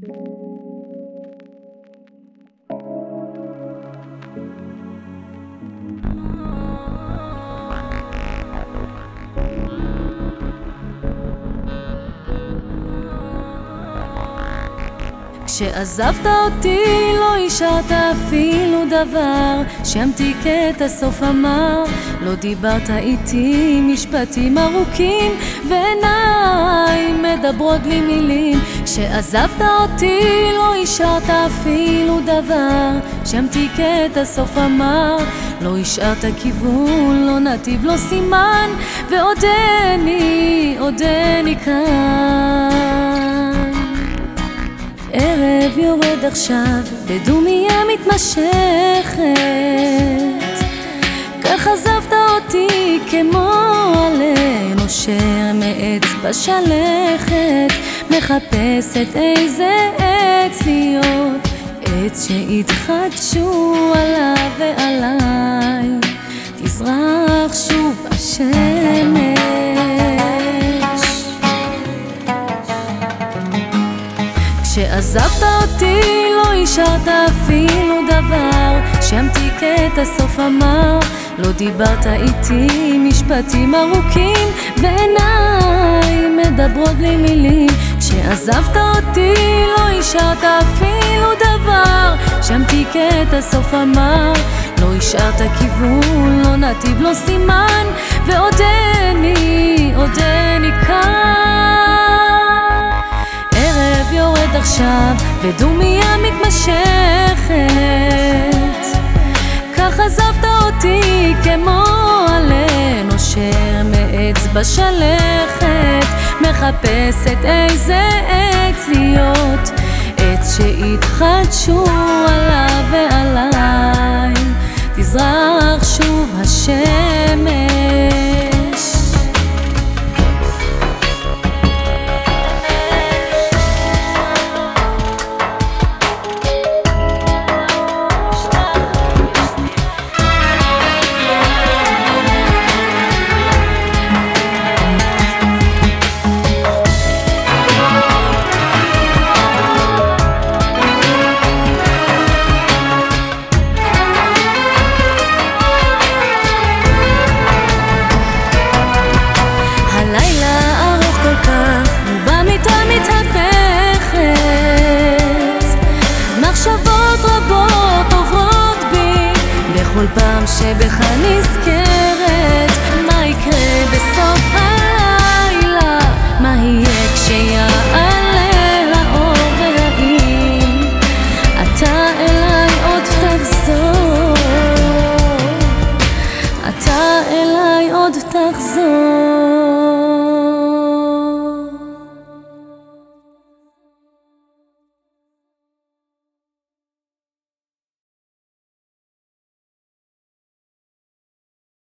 うん。כשעזבת אותי לא השארת אפילו דבר. שימתיק את הסוף המר לא דיברת איתי משפטים ארוכים. ועיניים מדברות בלי מילים. כשעזבת אותי לא השארת אפילו דבר. שימתיק את הסוף המר לא השארת כיוון, לא נתיב, לא סימן. ועודני, עודני כאן יורד עכשיו בדומיה מתמשכת כך עזבת אותי כמו עלה נושר מעץ בשלכת מחפשת איזה עץ להיות עץ שיתחדשו עליו ועליי. תזרח שוב השמש כשעזבת אותי לא השארת אפילו דבר. שימתיק את הסוף המר לא דיברת איתי משפטים ארוכים. ועיניים מדברות בלי מילים. כשעזבת אותי לא השארת אפילו דבר. שימתיק את הסוף המר לא השארת כיוון, לא נתיב, לא סימן. ועודני, עודני עכשיו ודומיה מתמשכת. כך עזבת אותי כמו עלה נושר מעץ בשלכת מחפשת איזה עץ להיות. עץ שיתחדשו עליו ועליי תזרח שוב השמש כל פעם שבך נזכרת מה יקרה בסוף ה...